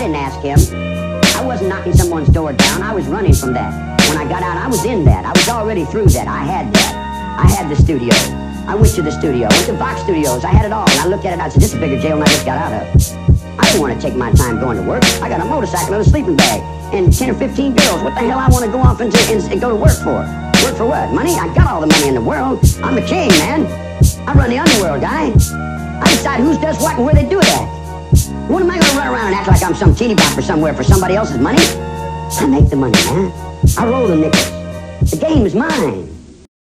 didn't ask him. I wasn't knocking someone's door down. I was running from that. When I got out, I was in that. I was already through that. I had that. I had the studio. I went to the studio. I went to Vox Studios. I had it all. And I looked at it. I said, this is a bigger jail than I just got out of. I didn't want to take my time going to work. I got a motorcycle and a sleeping bag and 10 or 15 girls. What the hell I want to go off and, and, and go to work for? Work for what? Money? I got all the money in the world. I'm the king, man. I run the underworld, guy. I decide who does what and where they do it at. What am I to run around and act like I'm some teeny bopper somewhere for somebody else's money? I make the money, man. I roll the nickels. The game is mine.